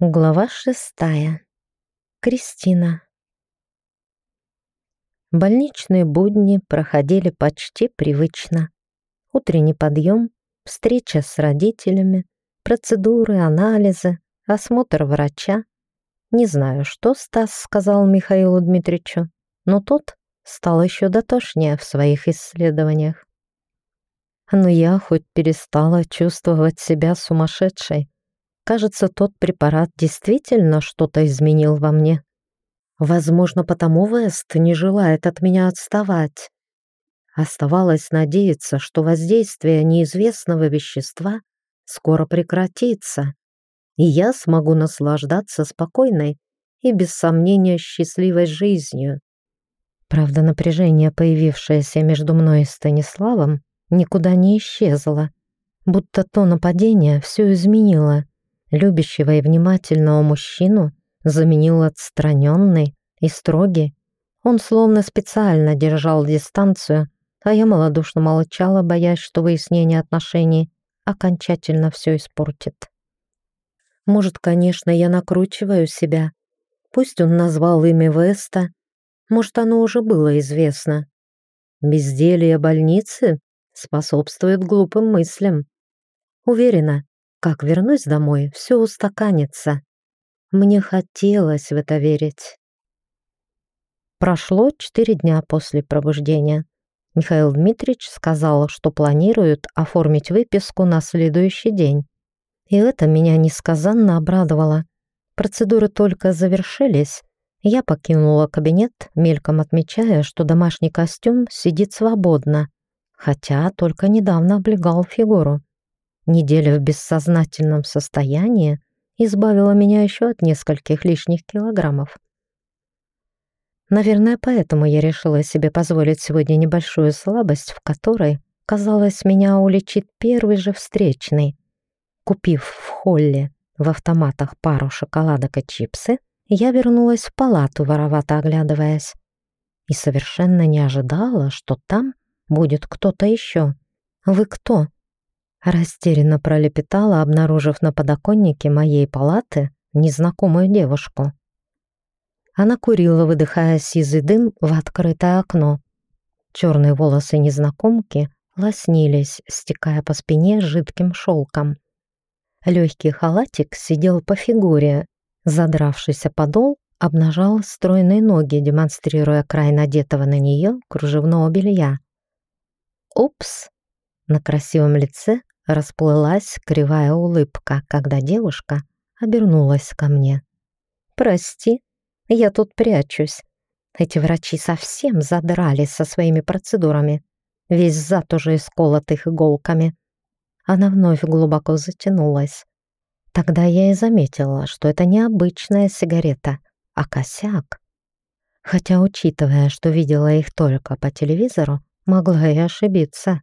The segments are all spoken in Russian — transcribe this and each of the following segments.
Глава шестая. Кристина. Больничные будни проходили почти привычно. Утренний подъем, встреча с родителями, процедуры, анализы, осмотр врача. Не знаю, что Стас сказал Михаилу Дмитриевичу, но тот стал еще дотошнее в своих исследованиях. Но я хоть перестала чувствовать себя сумасшедшей, Кажется, тот препарат действительно что-то изменил во мне. Возможно, потому Вест не желает от меня отставать. Оставалось надеяться, что воздействие неизвестного вещества скоро прекратится, и я смогу наслаждаться спокойной и, без сомнения, счастливой жизнью. Правда, напряжение, появившееся между мной и Станиславом, никуда не исчезло, будто то нападение все изменило любящего и внимательного мужчину заменил отстраненный и строгий. Он словно специально держал дистанцию, а я малодушно молчала, боясь, что выяснение отношений окончательно все испортит. Может, конечно, я накручиваю себя. Пусть он назвал имя Веста, может, оно уже было известно. Безделье больницы способствует глупым мыслям. Уверена, как вернусь домой, все устаканится. Мне хотелось в это верить. Прошло четыре дня после пробуждения. Михаил Дмитриевич сказал, что планирует оформить выписку на следующий день. И это меня несказанно обрадовало. Процедуры только завершились. Я покинула кабинет, мельком отмечая, что домашний костюм сидит свободно, хотя только недавно облегал фигуру. Неделя в бессознательном состоянии избавила меня еще от нескольких лишних килограммов. Наверное, поэтому я решила себе позволить сегодня небольшую слабость, в которой, казалось, меня уличит первый же встречный. Купив в холле в автоматах пару шоколадок и чипсы, я вернулась в палату, воровато оглядываясь. И совершенно не ожидала, что там будет кто-то еще. «Вы кто?» Растерянно пролепетала, обнаружив на подоконнике моей палаты незнакомую девушку. Она курила, выдыхая сизый дым в открытое окно. Черные волосы незнакомки лоснились, стекая по спине жидким шелком. Легкий халатик сидел по фигуре. Задравшийся подол обнажал стройные ноги, демонстрируя край надетого на нее кружевного белья. «Упс!» На красивом лице расплылась кривая улыбка, когда девушка обернулась ко мне. «Прости, я тут прячусь. Эти врачи совсем задрали со своими процедурами. Весь зад уже исколот их иголками». Она вновь глубоко затянулась. Тогда я и заметила, что это не обычная сигарета, а косяк. Хотя, учитывая, что видела их только по телевизору, могла и ошибиться.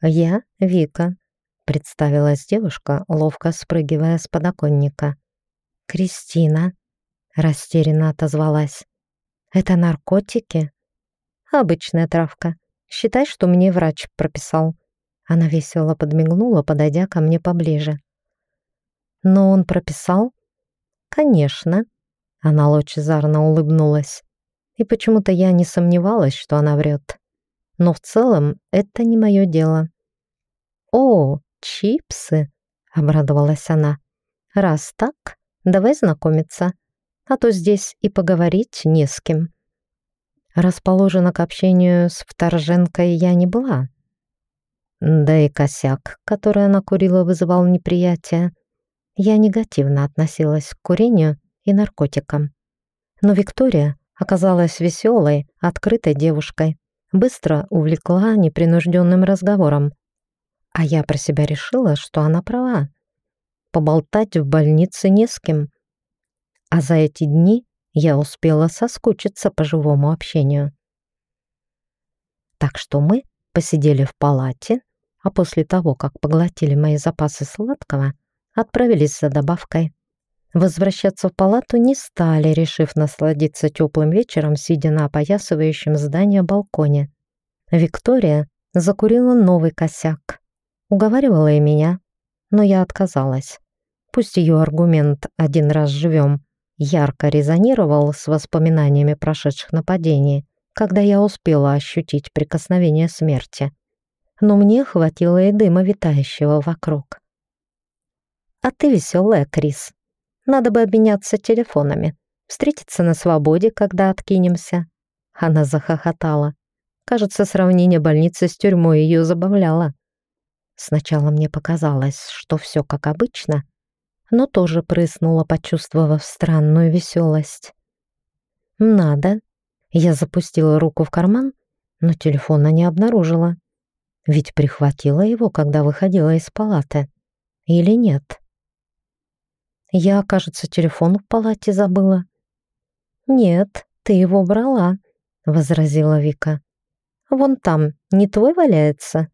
«Я Вика», представилась девушка, ловко спрыгивая с подоконника. «Кристина», — растерянно отозвалась. «Это наркотики?» «Обычная травка. Считай, что мне врач прописал». Она весело подмигнула, подойдя ко мне поближе. «Но он прописал?» «Конечно». Она лучезарно улыбнулась. И почему-то я не сомневалась, что она врет. Но в целом это не мое дело. «О, «Чипсы?» — обрадовалась она. «Раз так, давай знакомиться, а то здесь и поговорить не с кем». Расположена к общению с вторженкой я не была. Да и косяк, который она курила, вызывал неприятие. Я негативно относилась к курению и наркотикам. Но Виктория оказалась веселой, открытой девушкой, быстро увлекла непринужденным разговором. А я про себя решила, что она права. Поболтать в больнице не с кем. А за эти дни я успела соскучиться по живому общению. Так что мы посидели в палате, а после того, как поглотили мои запасы сладкого, отправились за добавкой. Возвращаться в палату не стали, решив насладиться теплым вечером, сидя на опоясывающем здание балконе. Виктория закурила новый косяк. Уговаривала и меня, но я отказалась. Пусть ее аргумент «один раз живем» ярко резонировал с воспоминаниями прошедших нападений, когда я успела ощутить прикосновение смерти. Но мне хватило и дыма, витающего вокруг. «А ты веселая, Крис. Надо бы обменяться телефонами, встретиться на свободе, когда откинемся». Она захохотала. Кажется, сравнение больницы с тюрьмой ее забавляло. Сначала мне показалось, что все как обычно, но тоже прыснула, почувствовав странную веселость. «Надо». Я запустила руку в карман, но телефона не обнаружила. Ведь прихватила его, когда выходила из палаты. Или нет? Я, кажется, телефон в палате забыла. «Нет, ты его брала», — возразила Вика. «Вон там, не твой валяется?»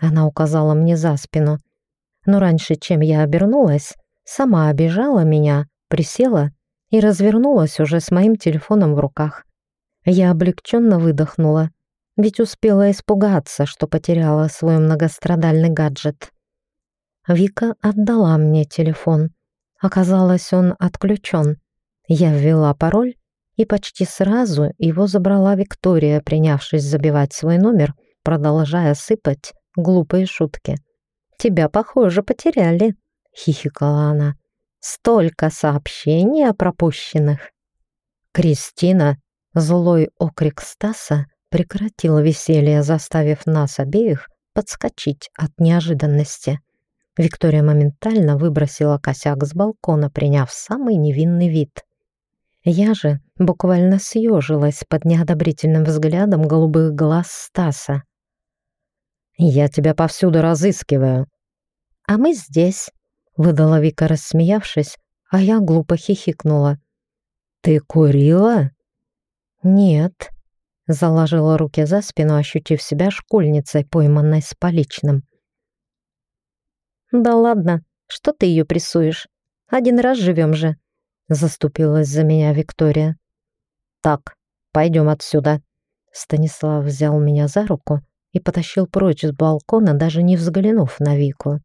Она указала мне за спину. Но раньше, чем я обернулась, сама обижала меня, присела и развернулась уже с моим телефоном в руках. Я облегченно выдохнула, ведь успела испугаться, что потеряла свой многострадальный гаджет. Вика отдала мне телефон. Оказалось, он отключен. Я ввела пароль, и почти сразу его забрала Виктория, принявшись забивать свой номер, продолжая сыпать глупые шутки. «Тебя, похоже, потеряли», — хихикала она. «Столько сообщений о пропущенных». «Кристина!» — злой окрик Стаса прекратил веселье, заставив нас обеих подскочить от неожиданности. Виктория моментально выбросила косяк с балкона, приняв самый невинный вид. Я же буквально съежилась под неодобрительным взглядом голубых глаз Стаса. «Я тебя повсюду разыскиваю». «А мы здесь», — выдала Вика, рассмеявшись, а я глупо хихикнула. «Ты курила?» «Нет», — заложила руки за спину, ощутив себя школьницей, пойманной с поличным. «Да ладно, что ты ее прессуешь? Один раз живем же», — заступилась за меня Виктория. «Так, пойдем отсюда». Станислав взял меня за руку и потащил прочь с балкона, даже не взглянув на Вику.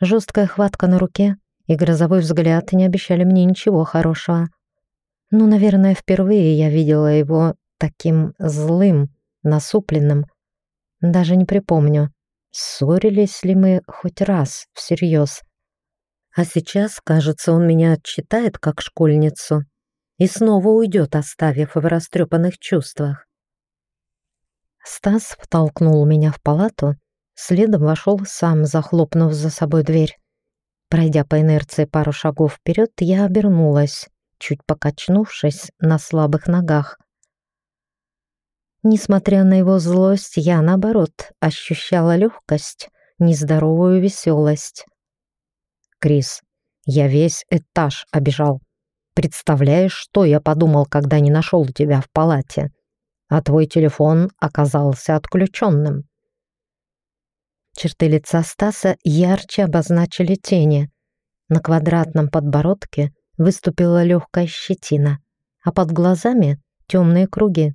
Жесткая хватка на руке и грозовой взгляд не обещали мне ничего хорошего. Ну, наверное, впервые я видела его таким злым, насупленным. Даже не припомню, ссорились ли мы хоть раз всерьез. А сейчас, кажется, он меня отчитает как школьницу и снова уйдет, оставив в растрепанных чувствах. Стас втолкнул меня в палату, следом вошел сам, захлопнув за собой дверь. Пройдя по инерции пару шагов вперед, я обернулась, чуть покачнувшись на слабых ногах. Несмотря на его злость, я, наоборот, ощущала легкость, нездоровую веселость. «Крис, я весь этаж обижал. Представляешь, что я подумал, когда не нашел тебя в палате?» А твой телефон оказался отключенным. Черты лица Стаса ярче обозначили тени. На квадратном подбородке выступила легкая щетина, а под глазами темные круги.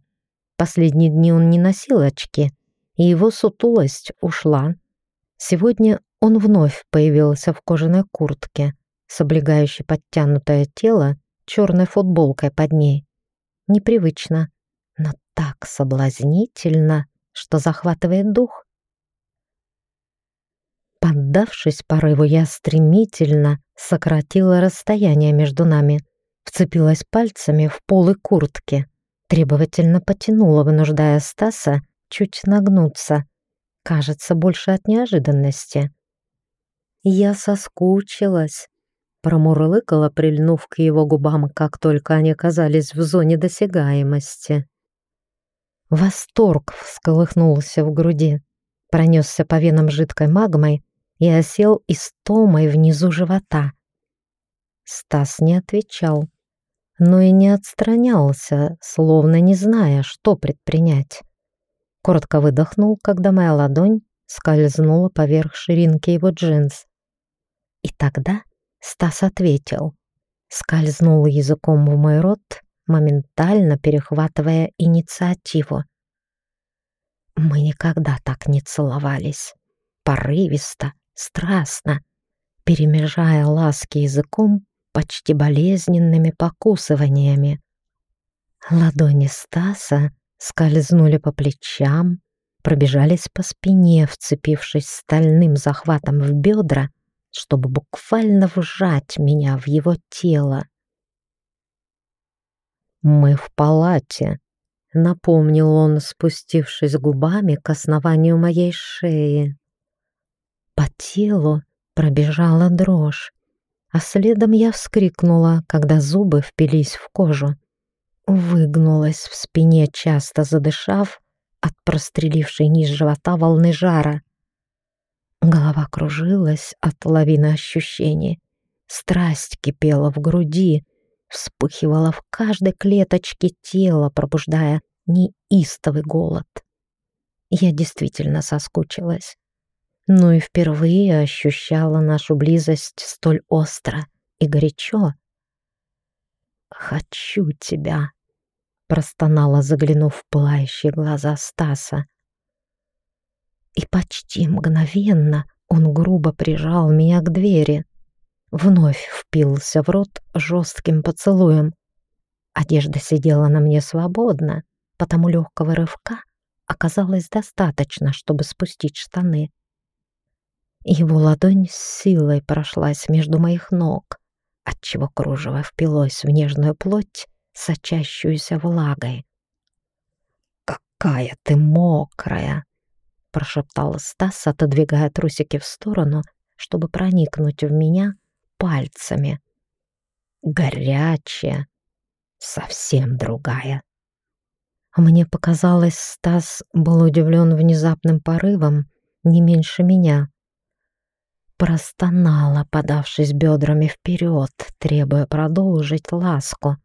Последние дни он не носил очки, и его сутулость ушла. Сегодня он вновь появился в кожаной куртке с облегающей подтянутое тело черной футболкой под ней. Непривычно, но так соблазнительно, что захватывает дух. Поддавшись порыву, я стремительно сократила расстояние между нами, вцепилась пальцами в полы куртки, требовательно потянула, вынуждая Стаса чуть нагнуться, кажется, больше от неожиданности. Я соскучилась, промурлыкала, прильнув к его губам, как только они оказались в зоне досягаемости. Восторг всколыхнулся в груди, пронесся по венам жидкой магмой и осел истомой внизу живота. Стас не отвечал, но и не отстранялся, словно не зная, что предпринять. Коротко выдохнул, когда моя ладонь скользнула поверх ширинки его джинс. И тогда Стас ответил, скользнул языком в мой рот моментально перехватывая инициативу. Мы никогда так не целовались. Порывисто, страстно. перемежая ласки языком почти болезненными покусываниями. Ладони Стаса скользнули по плечам, пробежались по спине, вцепившись стальным захватом в бедра, чтобы буквально вжать меня в его тело. «Мы в палате», — напомнил он, спустившись губами к основанию моей шеи. По телу пробежала дрожь, а следом я вскрикнула, когда зубы впились в кожу. Выгнулась в спине, часто задышав от прострелившей низ живота волны жара. Голова кружилась от лавины ощущений. Страсть кипела в груди, вспыхивала в каждой клеточке тела, пробуждая неистовый голод. Я действительно соскучилась. Но и впервые ощущала нашу близость столь остро и горячо. «Хочу тебя», — простонала, заглянув в пылающие глаза Стаса. И почти мгновенно он грубо прижал меня к двери. Вновь впился в рот жестким поцелуем. Одежда сидела на мне свободно, потому легкого рывка оказалось достаточно, чтобы спустить штаны. Его ладонь с силой прошлась между моих ног, отчего кружево впилось в нежную плоть, сочащуюся влагой. «Какая ты мокрая!» — прошептал Стас, отодвигая трусики в сторону, чтобы проникнуть в меня пальцами. «Горячая, совсем другая». Мне показалось, Стас был удивлен внезапным порывом не меньше меня. Простонала, подавшись бедрами вперед, требуя продолжить ласку,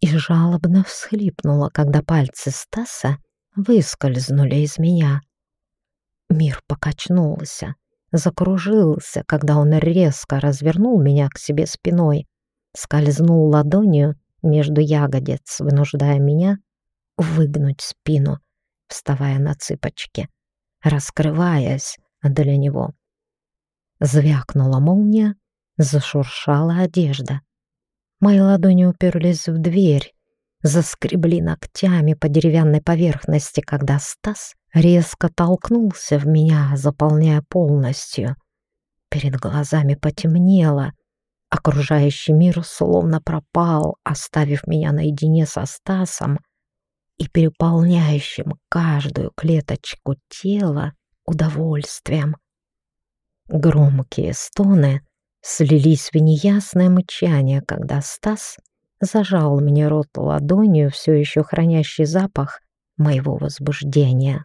и жалобно всхлипнула, когда пальцы Стаса выскользнули из меня. Мир покачнулся, закружился, когда он резко развернул меня к себе спиной, скользнул ладонью между ягодиц, вынуждая меня выгнуть спину, вставая на цыпочки, раскрываясь для него. Звякнула молния, зашуршала одежда. Мои ладони уперлись в дверь, заскребли ногтями по деревянной поверхности, когда Стас резко толкнулся в меня, заполняя полностью. Перед глазами потемнело, окружающий мир словно пропал, оставив меня наедине со Стасом и переполняющим каждую клеточку тела удовольствием. Громкие стоны слились в неясное мычание, когда Стас зажал мне рот ладонью, все еще хранящий запах моего возбуждения.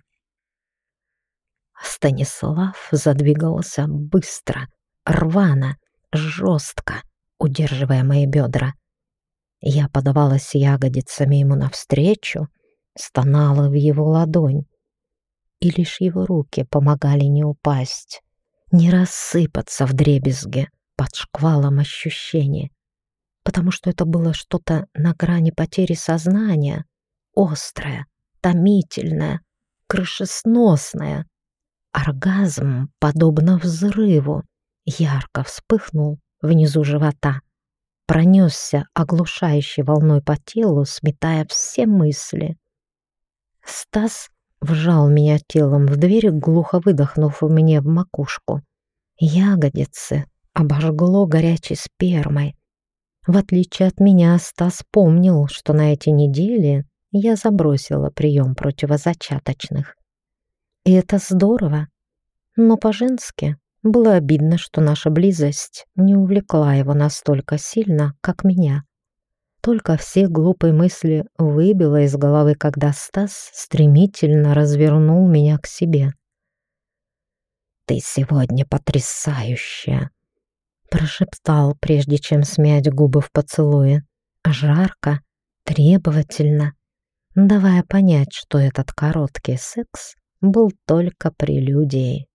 Станислав задвигался быстро, рвано, жестко, удерживая мои бедра. Я подавалась ягодицами ему навстречу, стонала в его ладонь, и лишь его руки помогали не упасть не рассыпаться в дребезге под шквалом ощущений, потому что это было что-то на грани потери сознания, острое, томительное, крышесносное. Оргазм, подобно взрыву, ярко вспыхнул внизу живота, пронесся оглушающей волной по телу, сметая все мысли. Стас вжал меня телом в дверь, глухо выдохнув мне в макушку. Ягодицы обожгло горячей спермой. В отличие от меня, Стас помнил, что на эти недели я забросила прием противозачаточных. И это здорово. Но по-женски было обидно, что наша близость не увлекла его настолько сильно, как меня. Только все глупые мысли выбило из головы, когда Стас стремительно развернул меня к себе. «Ты сегодня потрясающая!» Прошептал, прежде чем смять губы в поцелуе. Жарко, требовательно, давая понять, что этот короткий секс был только прелюдией.